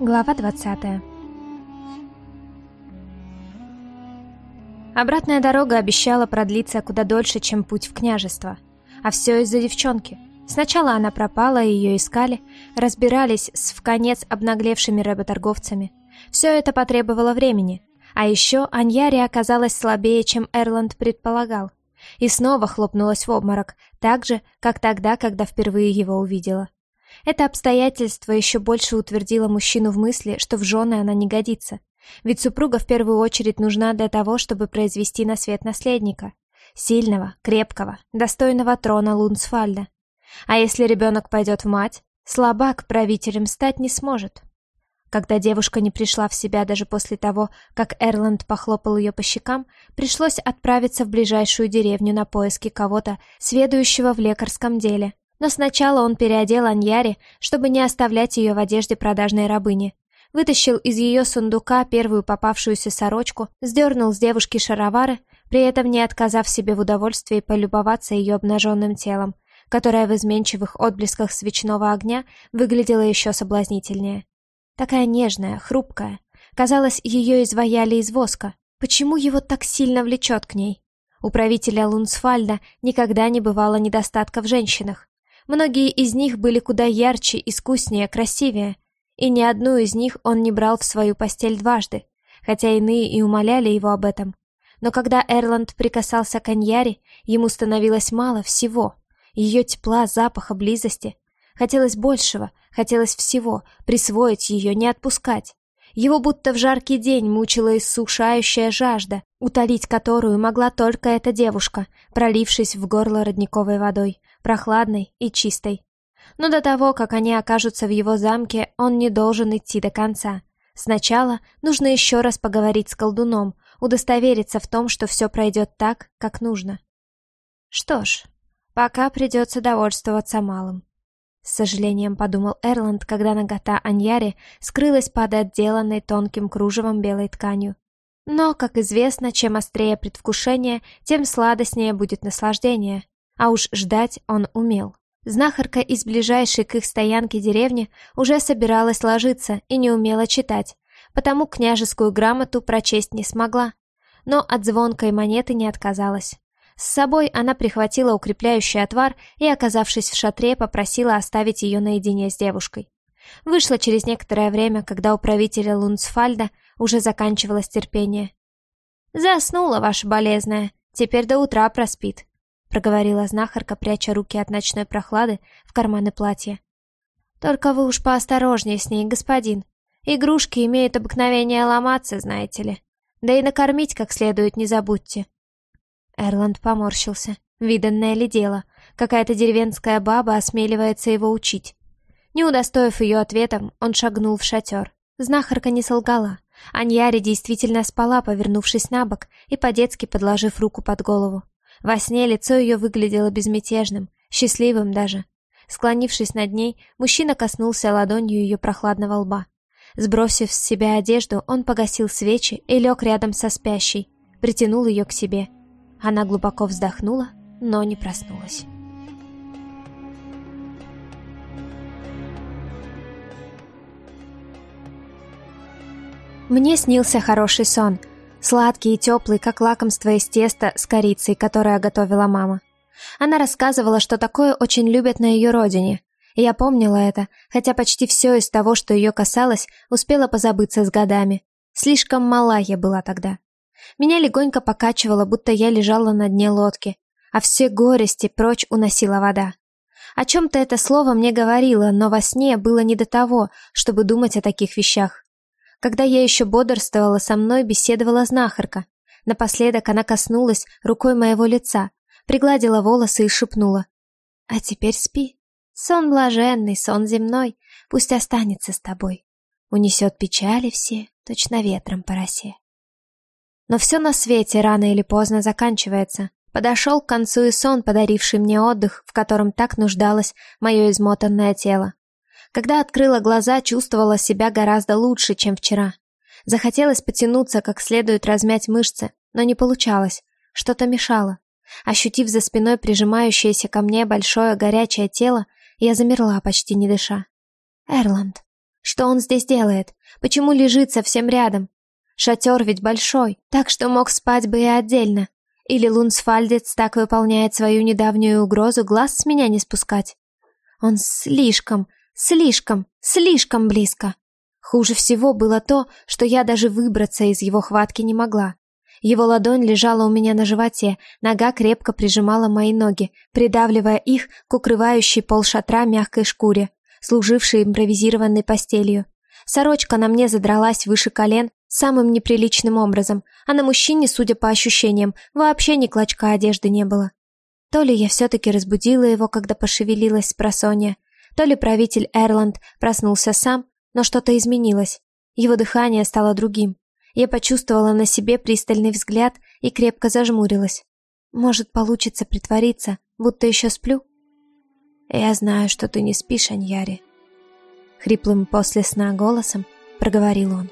Глава 20 Обратная дорога обещала продлиться куда дольше, чем путь в княжество. А все из-за девчонки. Сначала она пропала, ее искали, разбирались с вконец обнаглевшими работорговцами. Все это потребовало времени. А еще Аньяри оказалась слабее, чем Эрланд предполагал. И снова хлопнулась в обморок, так же, как тогда, когда впервые его увидела. Это обстоятельство еще больше утвердило мужчину в мысли, что в жены она не годится. Ведь супруга в первую очередь нужна для того, чтобы произвести на свет наследника. Сильного, крепкого, достойного трона Лунсфальда. А если ребенок пойдет в мать, слабак правителем стать не сможет. Когда девушка не пришла в себя даже после того, как Эрланд похлопал ее по щекам, пришлось отправиться в ближайшую деревню на поиски кого-то, сведущего в лекарском деле. Но сначала он переодел Аньяри, чтобы не оставлять ее в одежде продажной рабыни. Вытащил из ее сундука первую попавшуюся сорочку, сдернул с девушки шаровары, при этом не отказав себе в удовольствии полюбоваться ее обнаженным телом, которое в изменчивых отблесках свечного огня выглядело еще соблазнительнее. Такая нежная, хрупкая. Казалось, ее изваяли из воска. Почему его так сильно влечет к ней? У правителя Лунсфальда никогда не бывало недостатка в женщинах. Многие из них были куда ярче, искуснее, красивее, и ни одну из них он не брал в свою постель дважды, хотя иные и умоляли его об этом. Но когда Эрланд прикасался к Аньяре, ему становилось мало всего. Ее тепла, запаха, близости. Хотелось большего, хотелось всего, присвоить ее, не отпускать. Его будто в жаркий день мучила иссушающая жажда, утолить которую могла только эта девушка, пролившись в горло родниковой водой, прохладной и чистой. Но до того, как они окажутся в его замке, он не должен идти до конца. Сначала нужно еще раз поговорить с колдуном, удостовериться в том, что все пройдет так, как нужно. Что ж, пока придется довольствоваться малым. С сожалением подумал Эрланд, когда нагота Аньяри скрылась под отделанной тонким кружевом белой тканью. Но, как известно, чем острее предвкушение, тем сладостнее будет наслаждение. А уж ждать он умел. Знахарка из ближайшей к их стоянке деревни уже собиралась ложиться и не умела читать, потому княжескую грамоту прочесть не смогла. Но от звонкой монеты не отказалась. С собой она прихватила укрепляющий отвар и, оказавшись в шатре, попросила оставить ее наедине с девушкой. Вышла через некоторое время, когда у правителя Лунцфальда уже заканчивалось терпение. «Заснула ваша болезная, теперь до утра проспит», проговорила знахарка, пряча руки от ночной прохлады в карманы платья. «Только вы уж поосторожнее с ней, господин. Игрушки имеют обыкновение ломаться, знаете ли. Да и накормить как следует не забудьте. Эрланд поморщился. Виданное ли дело? Какая-то деревенская баба осмеливается его учить. Не удостоив ее ответом, он шагнул в шатер. Знахарка не солгала. Аньяри действительно спала, повернувшись на бок и по-детски подложив руку под голову. Во сне лицо ее выглядело безмятежным, счастливым даже. Склонившись над ней, мужчина коснулся ладонью ее прохладного лба. Сбросив с себя одежду, он погасил свечи и лег рядом со спящей, притянул ее к себе – она глубоко вздохнула, но не проснулась. Мне снился хороший сон, сладкий и теплый, как лакомство из теста с корицей, которое готовила мама. Она рассказывала, что такое очень любят на ее родине. И я помнила это, хотя почти все из того, что ее касалось, успела позабыться с годами. Слишком мала я была тогда. Меня легонько покачивало, будто я лежала на дне лодки, а все горести прочь уносила вода. О чем-то это слово мне говорило, но во сне было не до того, чтобы думать о таких вещах. Когда я еще бодрствовала, со мной беседовала знахарка. Напоследок она коснулась рукой моего лица, пригладила волосы и шепнула. «А теперь спи. Сон блаженный, сон земной, пусть останется с тобой. Унесет печали все, точно ветром по росе». Но все на свете рано или поздно заканчивается. Подошел к концу и сон, подаривший мне отдых, в котором так нуждалось мое измотанное тело. Когда открыла глаза, чувствовала себя гораздо лучше, чем вчера. Захотелось потянуться, как следует размять мышцы, но не получалось. Что-то мешало. Ощутив за спиной прижимающееся ко мне большое горячее тело, я замерла, почти не дыша. «Эрланд», Что он здесь делает? Почему лежит совсем рядом? Шатер ведь большой, так что мог спать бы и отдельно. Или Лунсфальдец так выполняет свою недавнюю угрозу глаз с меня не спускать? Он слишком, слишком, слишком близко. Хуже всего было то, что я даже выбраться из его хватки не могла. Его ладонь лежала у меня на животе, нога крепко прижимала мои ноги, придавливая их к укрывающей пол шатра мягкой шкуре, служившей импровизированной постелью. Сорочка на мне задралась выше колен самым неприличным образом, а на мужчине, судя по ощущениям, вообще ни клочка одежды не было. То ли я все-таки разбудила его, когда пошевелилась с просонья, то ли правитель Эрланд проснулся сам, но что-то изменилось. Его дыхание стало другим. Я почувствовала на себе пристальный взгляд и крепко зажмурилась. Может, получится притвориться, будто еще сплю? Я знаю, что ты не спишь, Аньяри. Хриплым после сна голосом проговорил он.